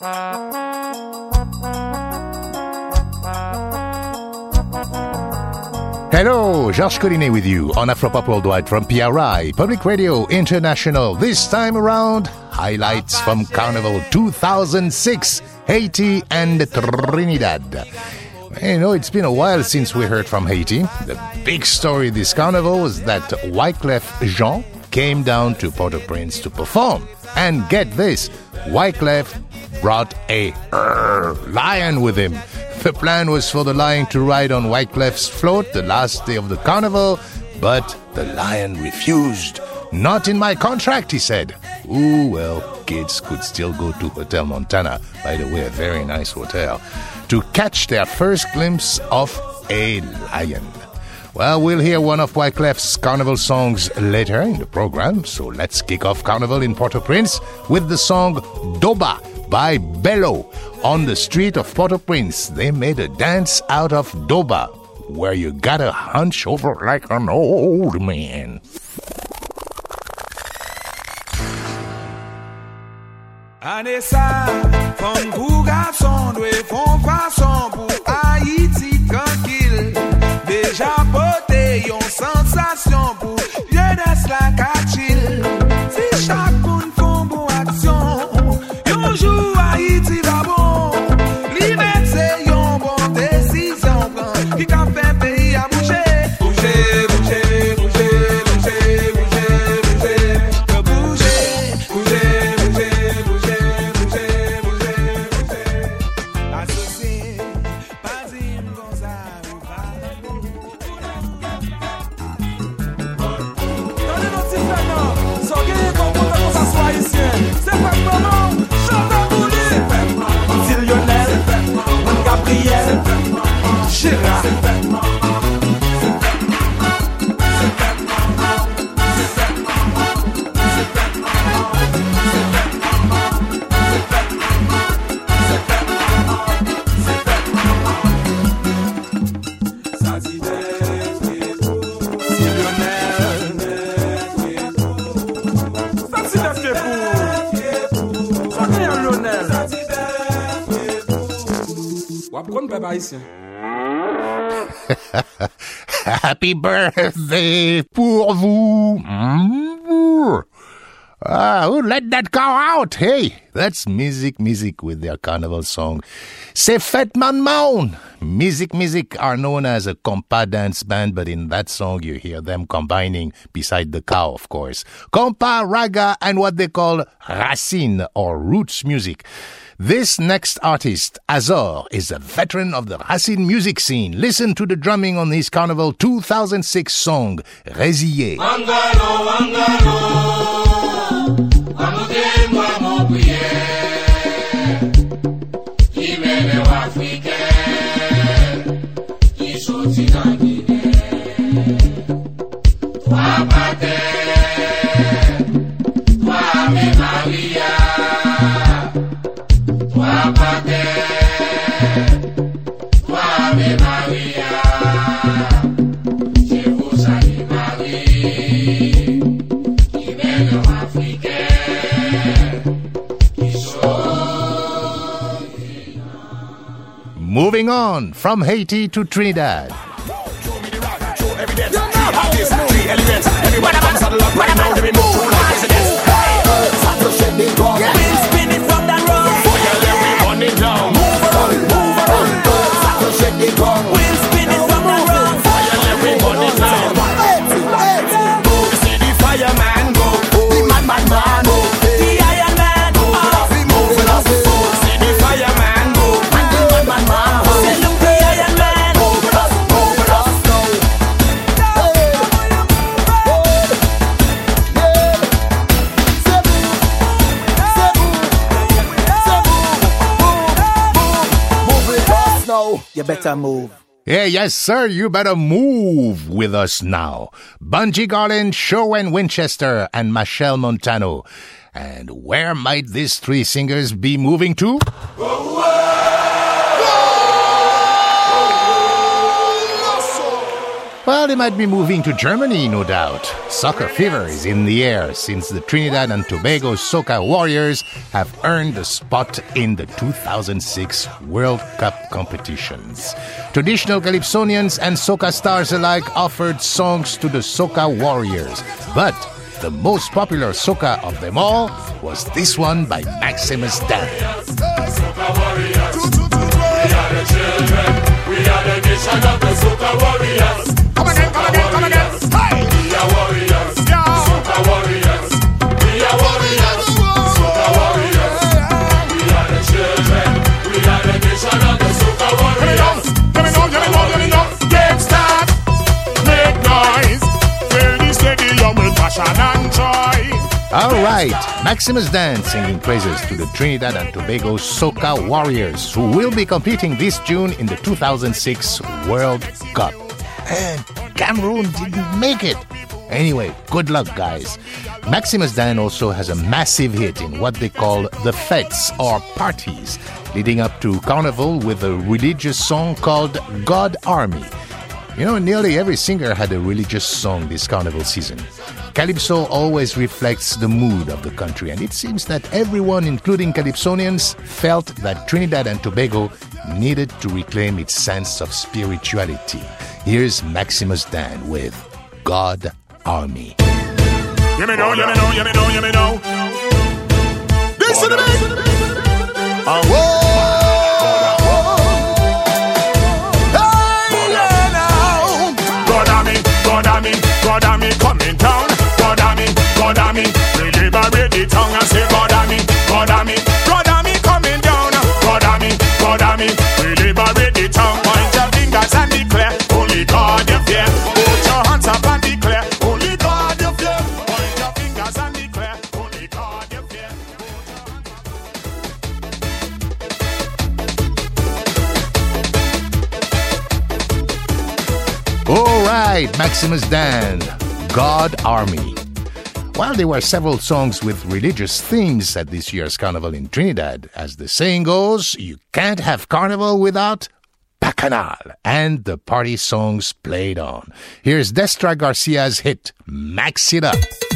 Hello, Georges Collinet with you on Afropop Worldwide from PRI, Public Radio International. This time around, highlights from Carnival 2006, Haiti and Trinidad. You know, it's been a while since we heard from Haiti. The big story this carnival is that Wyclef Jean came down to Port-au-Prince to perform. And get this, Wyclef brought a uh, lion with him. The plan was for the lion to ride on Wyclef's float the last day of the carnival, but the lion refused. Not in my contract, he said. Ooh, well, kids could still go to Hotel Montana, by the way, a very nice hotel, to catch their first glimpse of a lion. Well, we'll hear one of Wyclef's carnival songs later in the program, so let's kick off Carnival in Port-au-Prince with the song Doba by Bello. On the street of Port-au-Prince, they made a dance out of Doba, where you gotta hunch over like an old man. Ane sa, fon pou garçon fason pou Pe ba isyen Happy birthday pour vous. Mm. Ah, who let that cow out? Hey, that's Mizik Mizik with their carnival song. C'est Fête Man Maun. Mizik Mizik are known as a compa dance band, but in that song you hear them combining beside the cow, of course. Compa, raga, and what they call racine or roots music. This next artist, Azor, is a veteran of the Racine music scene. Listen to the drumming on his Carnival 2006 song, Résillé. Moving on from Haiti to Trinidad. You better move. Yeah, yes, sir. You better move with us now. Bunji Garlin, Shurwayne Winchester, and Machel Montano. And where might these three singers be moving to? Well, they might be moving to Germany, no doubt. Soccer fever is in the air since the Trinidad and Tobago Soca Warriors have earned a spot in the 2006 World Cup competitions. Traditional Calypsonians and Soca stars alike offered songs to the Soca Warriors, but the most popular soca of them all was this one by Maximus Dan. And joy. All right, Maximus Dan singing praises to the Trinidad and Tobago Soca Warriors, who will be competing this June in the 2006 World Cup. And Cameroon didn't make it. Anyway, good luck, guys. Maximus Dan also has a massive hit in what they call the fetes or parties, leading up to Carnival with a religious song called God Army. You know, nearly every singer had a religious song this carnival season. Calypso always reflects the mood of the country, and it seems that everyone, including Calypsonians, felt that Trinidad and Tobago needed to reclaim its sense of spirituality. Here's Maximus Dan with God Army. Give me now, oh, give me now, oh. Right, Maximus Dan, God Army. While there were several songs with religious themes at this year's carnival in Trinidad, as the saying goes, you can't have carnival without Bacchanal and the party songs played on. Here's Destra Garcia's hit, Max It Up.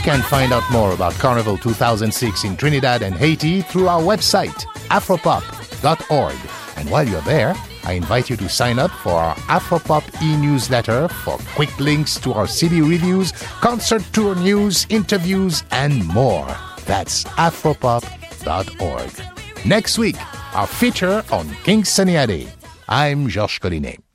Can find out more about Carnival 2006 in Trinidad and Haiti through our website, afropop.org. And while you're there, I invite you to sign up for our Afropop e-newsletter for quick links to our city reviews, concert tour news, interviews, and more. That's afropop.org. Next week, our feature on King Sunny Ade. I'm Georges Collinet.